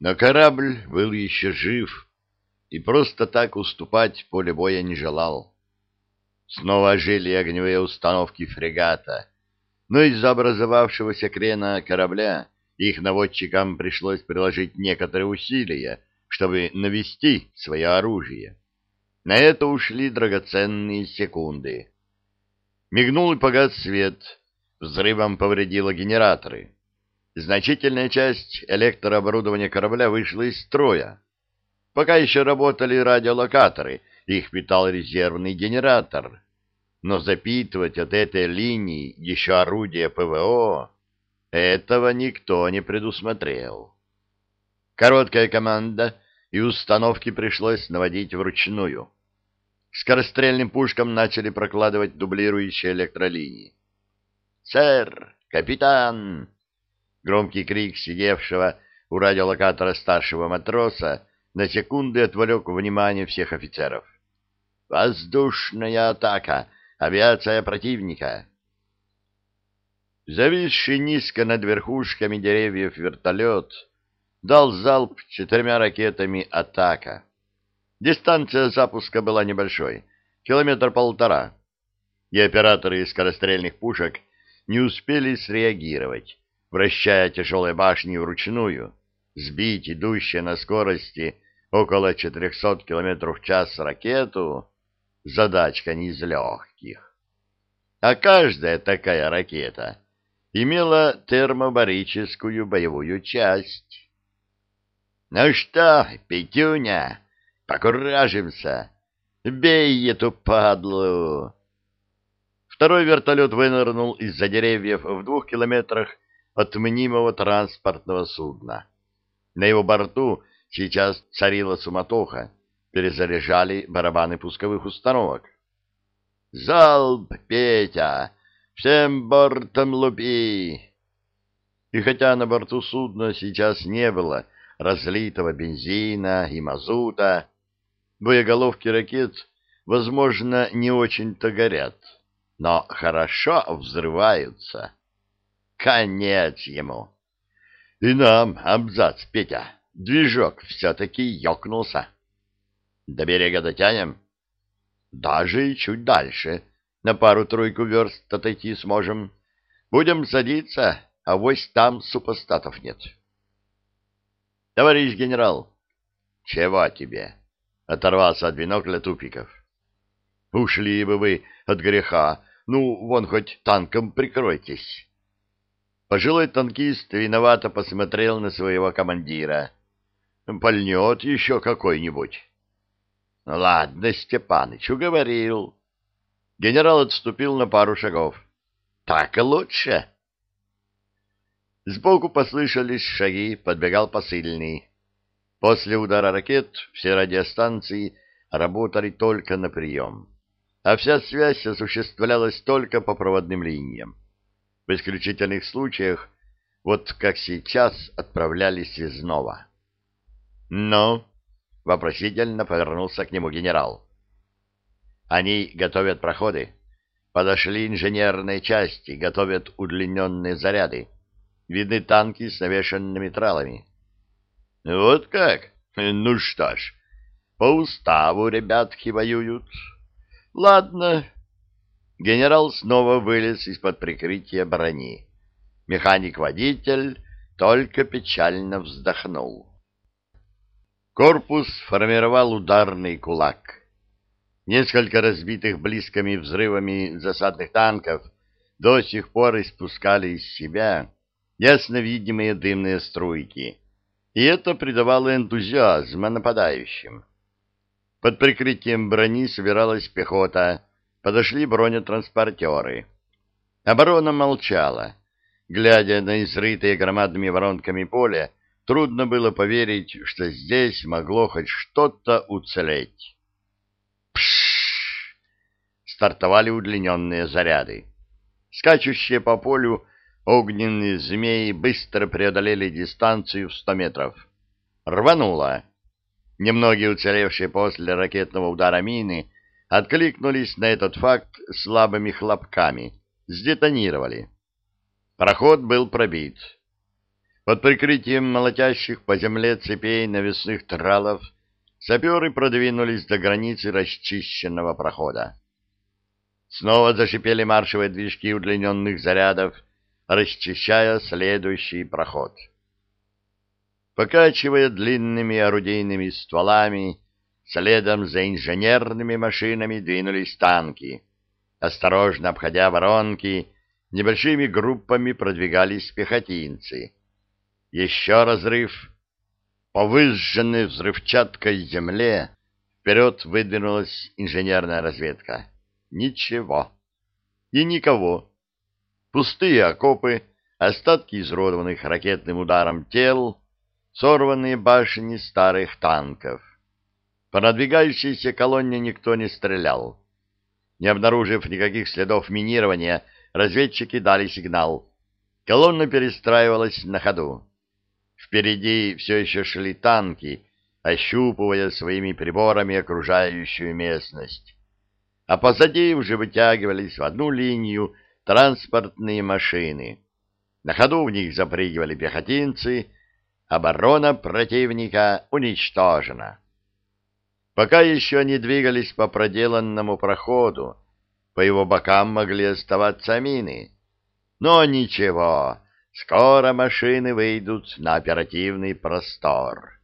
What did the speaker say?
Но корабль был еще жив и просто так уступать поле боя не желал. Снова ожили огневые установки фрегата, но из-за образовавшегося крена корабля их наводчикам пришлось приложить некоторые усилия, чтобы навести свое оружие. На это ушли драгоценные секунды. Мигнул и погас свет, взрывом повредило генераторы. Значительная часть электрооборудования корабля вышла из строя. Пока еще работали радиолокаторы, их питал резервный генератор. Но запитывать от этой линии еще орудие ПВО, этого никто не предусмотрел. Короткая команда, и установки пришлось наводить вручную. Скорострельным пушкам начали прокладывать дублирующие электролинии. «Сэр! Капитан!» Громкий крик сидевшего у радиолокатора старшего матроса на секунды отвлек внимание всех офицеров. «Воздушная атака! Авиация противника!» Зависший низко над верхушками деревьев вертолет дал залп четырьмя ракетами «Атака». Дистанция запуска была небольшой, километр полтора, и операторы скорострельных пушек не успели среагировать, вращая тяжелые башни вручную, сбить идущие на скорости около 400 км в час ракету — задачка не из легких. А каждая такая ракета имела термобарическую боевую часть. «Ну что, Петюня, покуражимся! Бей эту падлу!» Второй вертолет вынырнул из-за деревьев в двух километрах от мнимого транспортного судна. На его борту сейчас царила суматоха, перезаряжали барабаны пусковых установок. «Залп, Петя! Всем бортом лупи!» И хотя на борту судна сейчас не было разлитого бензина и мазута, боеголовки ракет, возможно, не очень-то горят но хорошо взрываются. Конец ему. И нам абзац, Петя. Движок все-таки ёкнулся. До берега дотянем? Даже и чуть дальше. На пару-тройку верст отойти сможем. Будем садиться, а вось там супостатов нет. Товарищ генерал. Чего тебе? Оторвался от бинокля Тупиков. Ушли бы вы от греха, ну, вон хоть танком прикройтесь. Пожилой танкист виновато посмотрел на своего командира. Пальнет еще какой-нибудь. Ладно, Степаныч, уговорил. Генерал отступил на пару шагов. Так лучше. Сбоку послышались шаги, подбегал посыльный. После удара ракет все радиостанции работали только на прием а вся связь осуществлялась только по проводным линиям. В исключительных случаях, вот как сейчас, отправлялись снова. «Ну?» — вопросительно повернулся к нему генерал. «Они готовят проходы. Подошли инженерные части, готовят удлиненные заряды. Видны танки с навешенными тралами». «Вот как? Ну что ж, по уставу ребятки воюют». Ладно. Генерал снова вылез из-под прикрытия брони. Механик-водитель только печально вздохнул. Корпус формировал ударный кулак. Несколько разбитых близкими взрывами засадных танков до сих пор испускали из себя ясно видимые дымные струйки, и это придавало энтузиазма нападающим. Под прикрытием брони собиралась пехота, подошли бронетранспортеры. Оборона молчала. Глядя на изрытые громадными воронками поле, трудно было поверить, что здесь могло хоть что-то уцелеть. Пшшш! Стартовали удлиненные заряды. Скачущие по полю огненные змеи быстро преодолели дистанцию в сто метров. Рвануло. Немногие уцелевшие после ракетного удара мины откликнулись на этот факт слабыми хлопками, сдетонировали. Проход был пробит. Под прикрытием молотящих по земле цепей навесных тралов саперы продвинулись до границы расчищенного прохода. Снова зашипели маршевые движки удлиненных зарядов, расчищая следующий проход. Покачивая длинными орудийными стволами, следом за инженерными машинами двинулись танки. Осторожно обходя воронки, небольшими группами продвигались пехотинцы. Еще разрыв. По выжженной взрывчаткой земле вперед выдвинулась инженерная разведка. Ничего. И никого. Пустые окопы, остатки изродованных ракетным ударом тел, сорванные башни старых танков. По надвигающейся колонне никто не стрелял. Не обнаружив никаких следов минирования, разведчики дали сигнал. Колонна перестраивалась на ходу. Впереди все еще шли танки, ощупывая своими приборами окружающую местность. А позади уже вытягивались в одну линию транспортные машины. На ходу в них запрыгивали пехотинцы. Оборона противника уничтожена. Пока еще они двигались по проделанному проходу, по его бокам могли оставаться мины. Но ничего, Скоро машины выйдут на оперативный простор.